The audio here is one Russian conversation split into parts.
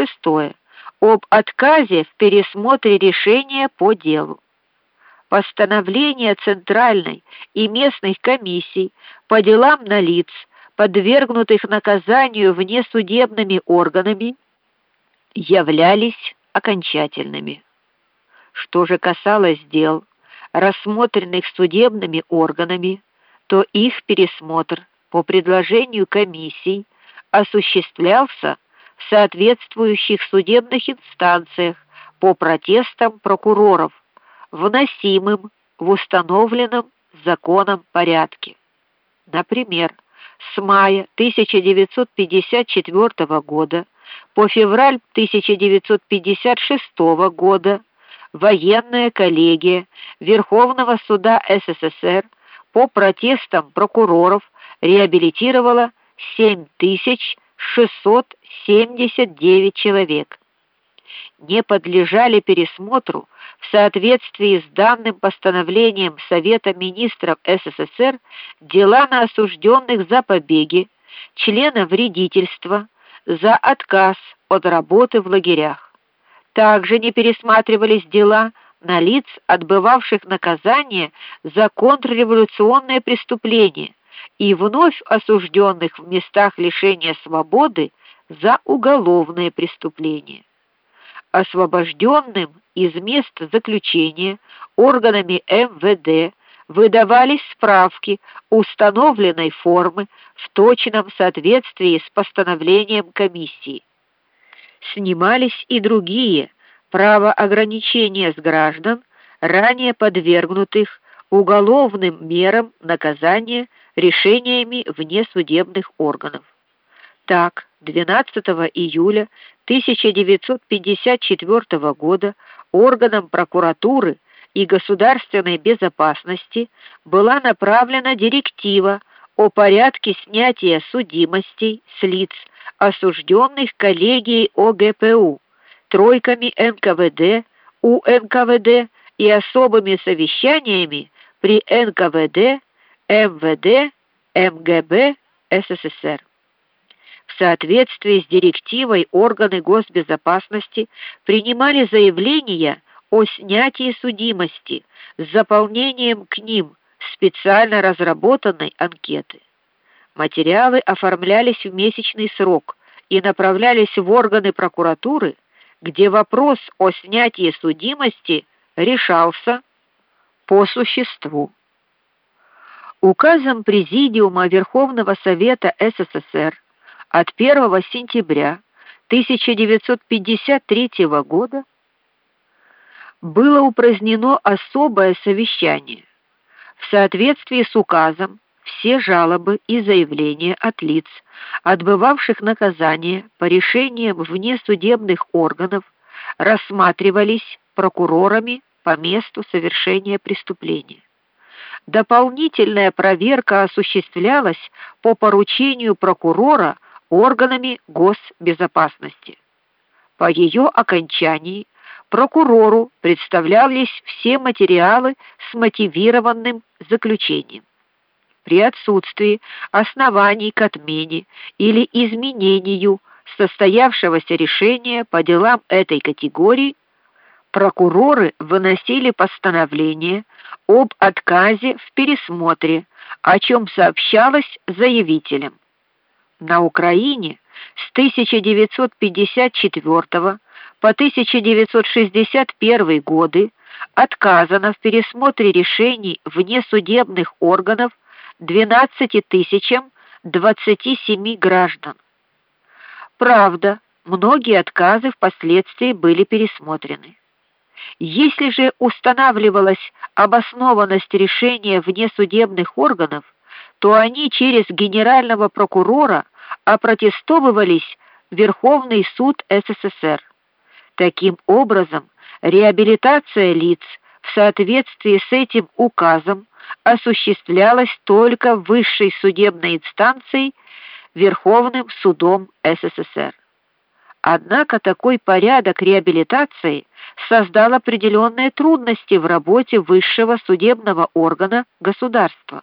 Шестое. Об отказе в пересмотре решения по делу. Постановления Центральной и местных комиссий по делам на лиц, подвергнутых наказанию внесудебными органами, являлись окончательными. Что же касалось дел, рассмотренных судебными органами, то их пересмотр по предложению комиссий осуществлялся в соответствующих судебных инстанциях по протестам прокуроров, вносимым в установленном законом порядке. Например, с мая 1954 года по февраль 1956 года военная коллегия Верховного суда СССР по протестам прокуроров реабилитировала 7679 человек. Не подлежали пересмотру в соответствии с данным постановлением Совета министров СССР дела на осужденных за побеги, члена вредительства, за отказ от работы в лагерях. Также не пересматривались дела на лиц, отбывавших наказание за контрреволюционные преступления и вновь осужденных в местах лишения свободы за уголовные преступления. Освобожденным из мест заключения органами МВД выдавались справки установленной формы в точном соответствии с постановлением комиссии. Снимались и другие правоограничения с граждан, ранее подвергнутых уголовным мерам наказания решениями внесудебных органов. Так, 12 июля 1954 года органам прокуратуры и государственной безопасности была направлена директива о порядке снятия судимостей с лиц, осужденных коллегией ОГПУ, тройками НКВД, УНКВД и особыми совещаниями при НКВД, МВД, МГБ СССР. В соответствии с директивой органы госбезопасности принимали заявления о снятии судимости с заполнением к ним специально разработанной анкеты. Материалы оформлялись в месячный срок и направлялись в органы прокуратуры, где вопрос о снятии судимости решался по существу. Указом Президиума Верховного Совета СССР от 1 сентября 1953 года было упразднено особое совещание. В соответствии с указом все жалобы и заявления от лиц, отбывавших наказание по решениям внесудебных органов, рассматривались прокурорами по месту совершения преступления. Дополнительная проверка осуществлялась по поручению прокурора органами госбезопасности. По ее окончании прокурору представлялись все материалы с мотивированным заключением. При отсутствии оснований к отмене или изменению состоявшегося решения по делам этой категории прокуроры выносили постановление об отказе в пересмотре, о чем сообщалось заявителям на Украине с 1954 по 1961 годы отказано в пересмотре решений внесудебных органов 12 тысячам 27 граждан. Правда, многие отказы впоследствии были пересмотрены. Если же устанавливалась обоснованность решения внесудебных органов, то они через генерального прокурора опротестовывались в Верховный суд СССР. Таким образом, реабилитация лиц в соответствии с этим указом осуществлялась только высшей судебной инстанцией Верховным судом СССР. Однако такой порядок реабилитации создал определенные трудности в работе высшего судебного органа государства.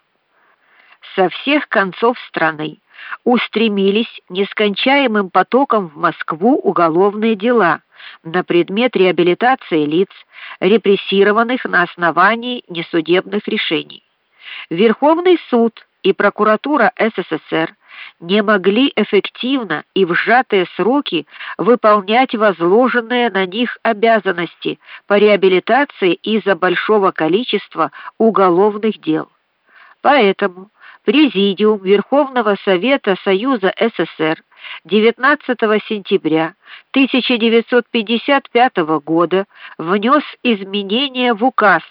Со всех концов страны устремились нескончаемым потоком в Москву уголовные дела на предмет реабилитации лиц, репрессированных на основании несудебных решений. Верховный суд и прокуратура СССР не могли эффективно и в сжатые сроки выполнять возложенные на них обязанности по реабилитации из-за большого количества уголовных дел. Поэтому Президиум Верховного Совета Союза СССР 19 сентября 1955 года внес изменения в указ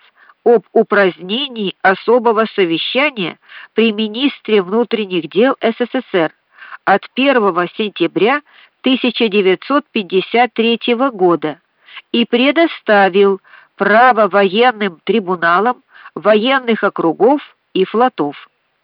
об упразднении особого совещания при министре внутренних дел СССР от 1 сентября 1953 года и предоставил право военным трибуналам военных округов и флотов